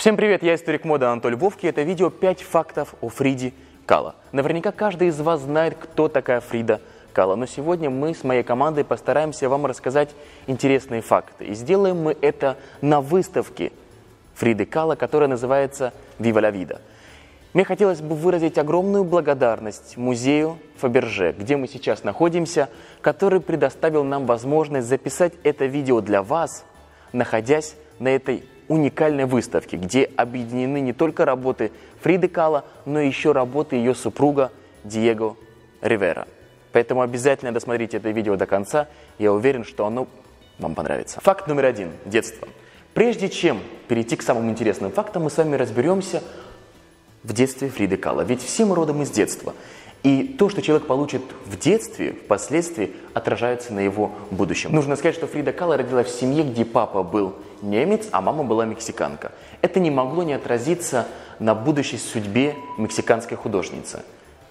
Всем привет, я историк моды Анатолий Вовки. Это видео 5 фактов о Фриде Кала. Наверняка каждый из вас знает, кто такая Фрида Кала. Но сегодня мы с моей командой постараемся вам рассказать интересные факты. И сделаем мы это на выставке Фриды Кала, которая называется «Viva la Vida». Мне хотелось бы выразить огромную благодарность музею Фаберже, где мы сейчас находимся, который предоставил нам возможность записать это видео для вас, находясь на этой уникальной выставке, где объединены не только работы Фриды Кала, но еще работы ее супруга Диего Ривера. Поэтому обязательно досмотрите это видео до конца. Я уверен, что оно вам понравится. Факт номер один – детство. Прежде чем перейти к самым интересным фактам, мы с вами разберемся в детстве Фриды Кала. Ведь все мы родом из детства. И то, что человек получит в детстве, впоследствии отражается на его будущем. Нужно сказать, что Фрида Кала родилась в семье, где папа был немец, а мама была мексиканка. Это не могло не отразиться на будущей судьбе мексиканской художницы.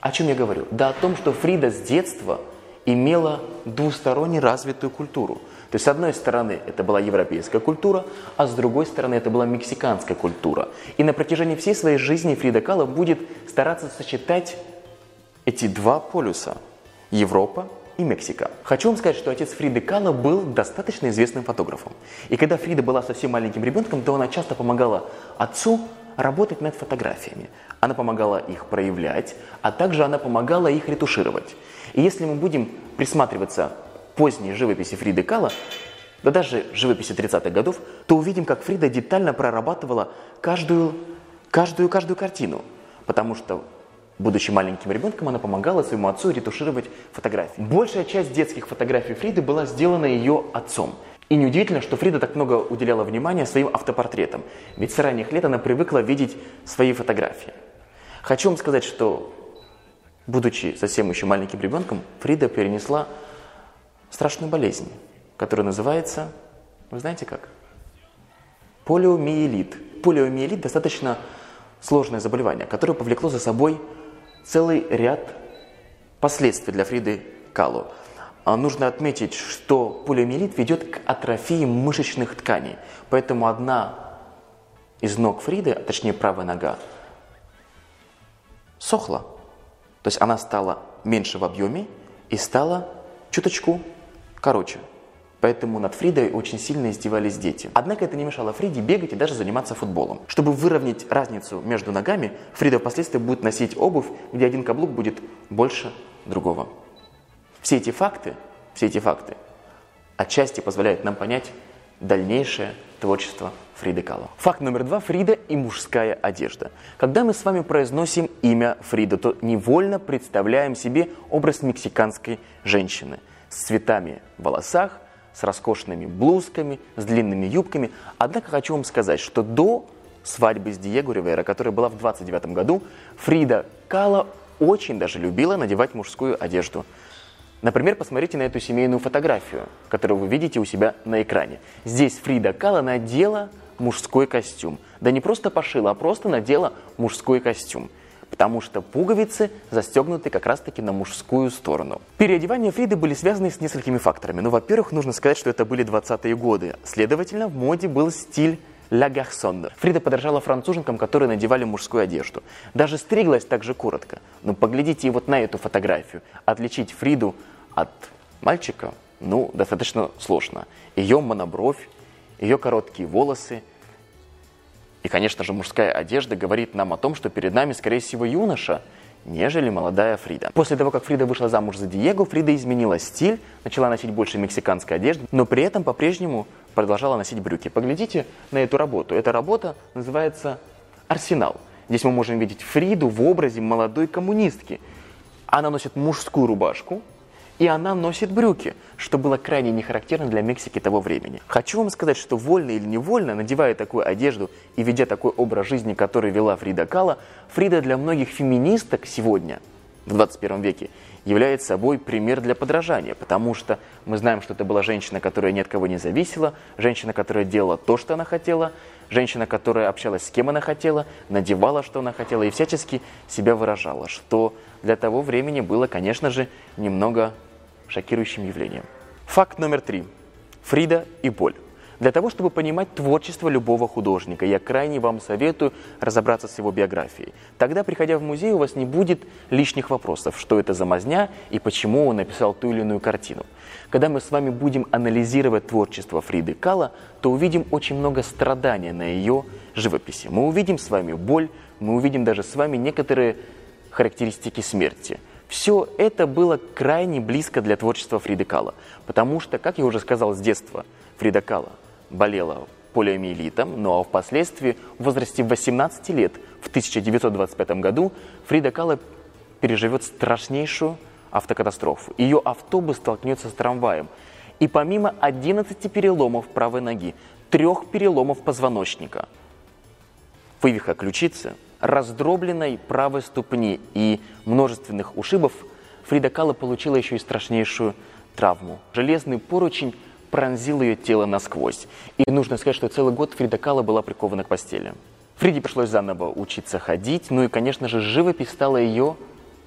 О чем я говорю? Да о том, что Фрида с детства имела двусторонне развитую культуру. То есть, с одной стороны, это была европейская культура, а с другой стороны, это была мексиканская культура. И на протяжении всей своей жизни Фрида Кала будет стараться сочетать эти два полюса – Европа и Мексика. Хочу вам сказать, что отец Фриды Кала был достаточно известным фотографом. И когда Фрида была совсем маленьким ребенком, то она часто помогала отцу работать над фотографиями. Она помогала их проявлять, а также она помогала их ретушировать. И если мы будем присматриваться к поздней живописи Фриды Кала, да даже живописи 30-х годов, то увидим, как Фрида детально прорабатывала каждую, каждую, каждую картину. Потому что Будучи маленьким ребенком, она помогала своему отцу ретушировать фотографии. Большая часть детских фотографий Фриды была сделана ее отцом. И неудивительно, что Фрида так много уделяла внимания своим автопортретам, ведь с ранних лет она привыкла видеть свои фотографии. Хочу вам сказать, что, будучи совсем еще маленьким ребенком, Фрида перенесла страшную болезнь, которая называется, вы знаете как? Полиомиелит. Полиомиелит достаточно сложное заболевание, которое повлекло за собой целый ряд последствий для Фриды Калу. А нужно отметить, что полиомиелит ведет к атрофии мышечных тканей. Поэтому одна из ног Фриды, а точнее правая нога, сохла. То есть она стала меньше в объеме и стала чуточку короче. Поэтому над Фридой очень сильно издевались дети. Однако это не мешало Фриде бегать и даже заниматься футболом. Чтобы выровнять разницу между ногами, Фрида впоследствии будет носить обувь, где один каблук будет больше другого. Все эти факты, все эти факты отчасти позволяют нам понять дальнейшее творчество Фриды Кало. Факт номер два – Фрида и мужская одежда. Когда мы с вами произносим имя Фрида, то невольно представляем себе образ мексиканской женщины с цветами в волосах, с роскошными блузками, с длинными юбками. Однако хочу вам сказать, что до свадьбы с Диего Ривера, которая была в 29 году, Фрида Кала очень даже любила надевать мужскую одежду. Например, посмотрите на эту семейную фотографию, которую вы видите у себя на экране. Здесь Фрида Кала надела мужской костюм. Да не просто пошила, а просто надела мужской костюм потому что пуговицы застегнуты как раз-таки на мужскую сторону. Переодевания Фриды были связаны с несколькими факторами. Ну, во-первых, нужно сказать, что это были 20-е годы. Следовательно, в моде был стиль Ля Гарсон. Фрида подражала француженкам, которые надевали мужскую одежду. Даже стриглась так же коротко. Но поглядите вот на эту фотографию. Отличить Фриду от мальчика, ну, достаточно сложно. Ее монобровь, ее короткие волосы – и, конечно же, мужская одежда говорит нам о том, что перед нами, скорее всего, юноша, нежели молодая Фрида. После того, как Фрида вышла замуж за Диего, Фрида изменила стиль, начала носить больше мексиканской одежды, но при этом по-прежнему продолжала носить брюки. Поглядите на эту работу. Эта работа называется «Арсенал». Здесь мы можем видеть Фриду в образе молодой коммунистки. Она носит мужскую рубашку, и она носит брюки, что было крайне не характерно для Мексики того времени. Хочу вам сказать, что вольно или невольно, надевая такую одежду и ведя такой образ жизни, который вела Фрида Кала, Фрида для многих феминисток сегодня, в 21 веке, является собой пример для подражания, потому что мы знаем, что это была женщина, которая ни от кого не зависела, женщина, которая делала то, что она хотела, женщина, которая общалась с кем она хотела, надевала, что она хотела и всячески себя выражала, что для того времени было, конечно же, немного шокирующим явлением. Факт номер три. Фрида и боль. Для того, чтобы понимать творчество любого художника, я крайне вам советую разобраться с его биографией. Тогда, приходя в музей, у вас не будет лишних вопросов, что это за мазня и почему он написал ту или иную картину. Когда мы с вами будем анализировать творчество Фриды Кала, то увидим очень много страдания на ее живописи. Мы увидим с вами боль, мы увидим даже с вами некоторые характеристики смерти. Все это было крайне близко для творчества Фриды Кала, потому что, как я уже сказал с детства, Фрида Кала болела полиомиелитом, но впоследствии в возрасте 18 лет, в 1925 году, Фрида Кала переживет страшнейшую автокатастрофу. Ее автобус столкнется с трамваем. И помимо 11 переломов правой ноги, трех переломов позвоночника, вывиха ключицы, раздробленной правой ступни и множественных ушибов, Фрида Кала получила еще и страшнейшую травму. Железный поручень пронзил ее тело насквозь. И нужно сказать, что целый год Фрида Кала была прикована к постели. Фриде пришлось заново учиться ходить, ну и, конечно же, живопись стала ее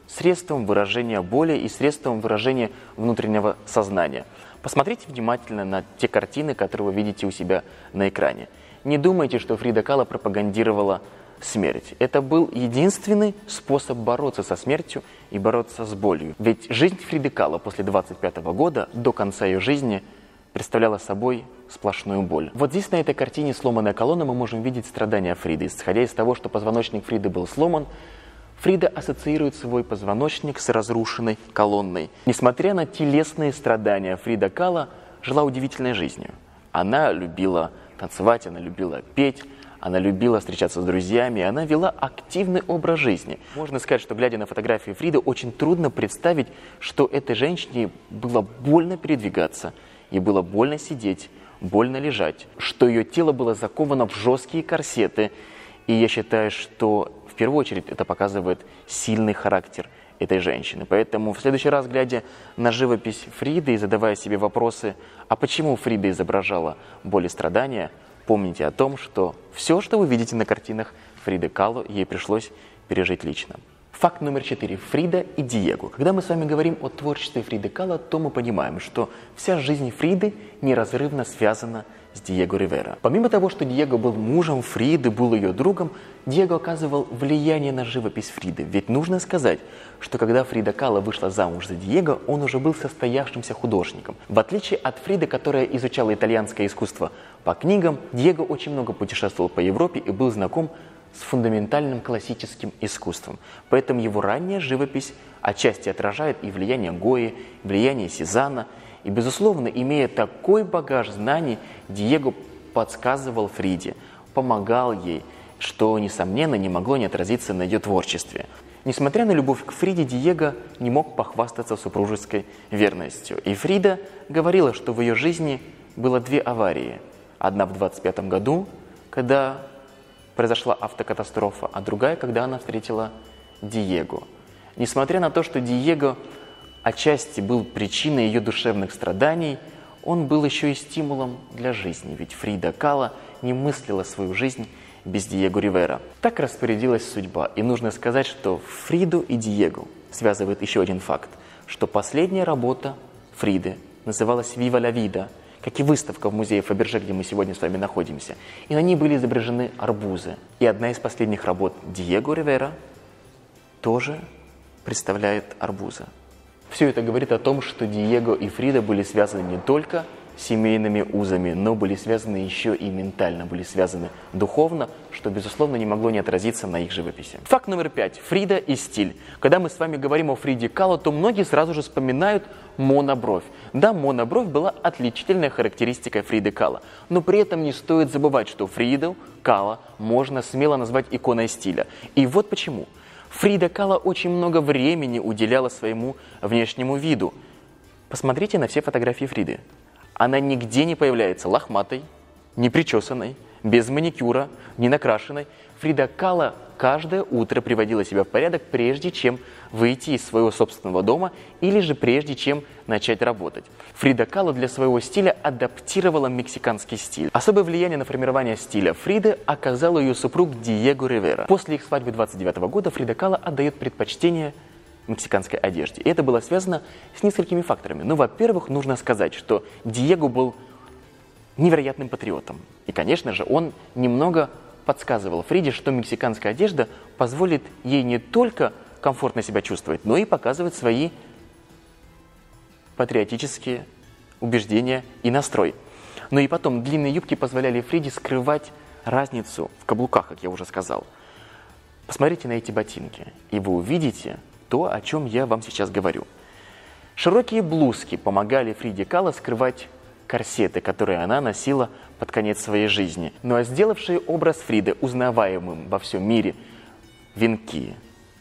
средством выражения боли и средством выражения внутреннего сознания. Посмотрите внимательно на те картины, которые вы видите у себя на экране. Не думайте, что Фрида Кала пропагандировала смерть. Это был единственный способ бороться со смертью и бороться с болью. Ведь жизнь Фриды Кала после 25 года до конца ее жизни представляла собой сплошную боль. Вот здесь на этой картине «Сломанная колонна» мы можем видеть страдания Фриды. Исходя из того, что позвоночник Фриды был сломан, Фрида ассоциирует свой позвоночник с разрушенной колонной. Несмотря на телесные страдания, Фрида Кала жила удивительной жизнью. Она любила танцевать, она любила петь, она любила встречаться с друзьями, она вела активный образ жизни. Можно сказать, что глядя на фотографии Фриды, очень трудно представить, что этой женщине было больно передвигаться, ей было больно сидеть, больно лежать, что ее тело было заковано в жесткие корсеты. И я считаю, что первую очередь это показывает сильный характер этой женщины. Поэтому в следующий раз, глядя на живопись Фриды и задавая себе вопросы, а почему Фрида изображала боль и страдания, помните о том, что все, что вы видите на картинах Фриды Кало, ей пришлось пережить лично. Факт номер четыре. Фрида и Диего. Когда мы с вами говорим о творчестве Фриды Кала, то мы понимаем, что вся жизнь Фриды неразрывно связана с Диего Ривера. Помимо того, что Диего был мужем Фриды, был ее другом, Диего оказывал влияние на живопись Фриды. Ведь нужно сказать, что когда Фрида Кала вышла замуж за Диего, он уже был состоявшимся художником. В отличие от Фриды, которая изучала итальянское искусство по книгам, Диего очень много путешествовал по Европе и был знаком с фундаментальным классическим искусством. Поэтому его ранняя живопись отчасти отражает и влияние Гои, влияние Сезанна. И, безусловно, имея такой багаж знаний, Диего подсказывал Фриде, помогал ей, что, несомненно, не могло не отразиться на ее творчестве. Несмотря на любовь к Фриде, Диего не мог похвастаться супружеской верностью. И Фрида говорила, что в ее жизни было две аварии. Одна в 25 году, когда произошла автокатастрофа, а другая, когда она встретила Диего. Несмотря на то, что Диего отчасти был причиной ее душевных страданий, он был еще и стимулом для жизни, ведь Фрида Кала не мыслила свою жизнь без Диего Ривера. Так распорядилась судьба, и нужно сказать, что Фриду и Диего связывает еще один факт, что последняя работа Фриды называлась «Вива ла вида», как и выставка в музее Фаберже, где мы сегодня с вами находимся. И на ней были изображены арбузы. И одна из последних работ Диего Ривера тоже представляет арбузы. Все это говорит о том, что Диего и Фрида были связаны не только семейными узами, но были связаны еще и ментально, были связаны духовно, что, безусловно, не могло не отразиться на их живописи. Факт номер пять. Фрида и стиль. Когда мы с вами говорим о Фриде Кало, то многие сразу же вспоминают монобровь. Да, монобровь была отличительной характеристикой Фриды Кала, но при этом не стоит забывать, что Фриду Кала можно смело назвать иконой стиля. И вот почему. Фрида Кала очень много времени уделяла своему внешнему виду. Посмотрите на все фотографии Фриды. Она нигде не появляется лохматой, непричесанной, без маникюра, не накрашенной. Фрида Кала каждое утро приводила себя в порядок, прежде чем выйти из своего собственного дома или же прежде чем начать работать. Фрида Кала для своего стиля адаптировала мексиканский стиль. Особое влияние на формирование стиля Фриды оказал ее супруг Диего Ривера. После их свадьбы 29 года Фрида Кала отдает предпочтение мексиканской одежде. И это было связано с несколькими факторами. Ну, во-первых, нужно сказать, что Диего был невероятным патриотом. И, конечно же, он немного подсказывал Фриде, что мексиканская одежда позволит ей не только комфортно себя чувствовать, но и показывать свои патриотические убеждения и настрой. Но и потом длинные юбки позволяли Фриде скрывать разницу в каблуках, как я уже сказал. Посмотрите на эти ботинки, и вы увидите то, о чем я вам сейчас говорю. Широкие блузки помогали Фриде Кала скрывать корсеты, которые она носила под конец своей жизни. Ну а сделавшие образ Фриды узнаваемым во всем мире венки,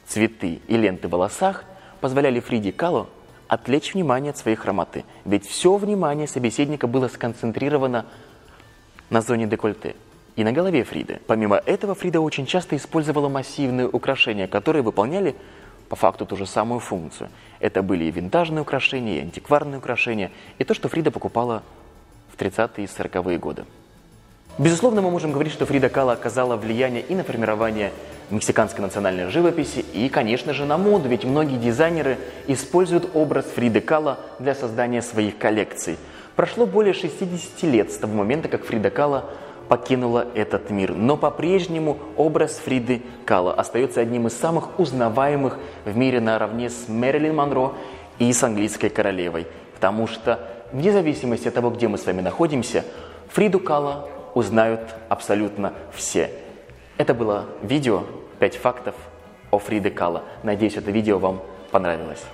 цветы и ленты в волосах позволяли Фриде Калу отвлечь внимание от своей хромоты. Ведь все внимание собеседника было сконцентрировано на зоне декольте и на голове Фриды. Помимо этого, Фрида очень часто использовала массивные украшения, которые выполняли по факту ту же самую функцию. Это были и винтажные украшения, и антикварные украшения, и то, что Фрида покупала в 30-е и 40-е годы. Безусловно, мы можем говорить, что Фрида Кала оказала влияние и на формирование мексиканской национальной живописи, и, конечно же, на моду, ведь многие дизайнеры используют образ Фриды Кала для создания своих коллекций. Прошло более 60 лет с того момента, как Фрида Кала покинула этот мир. Но по-прежнему образ Фриды Кала остается одним из самых узнаваемых в мире наравне с Мэрилин Монро и с английской королевой. Потому что вне зависимости от того, где мы с вами находимся, Фриду Кала узнают абсолютно все. Это было видео «5 фактов о Фриде Кала». Надеюсь, это видео вам понравилось.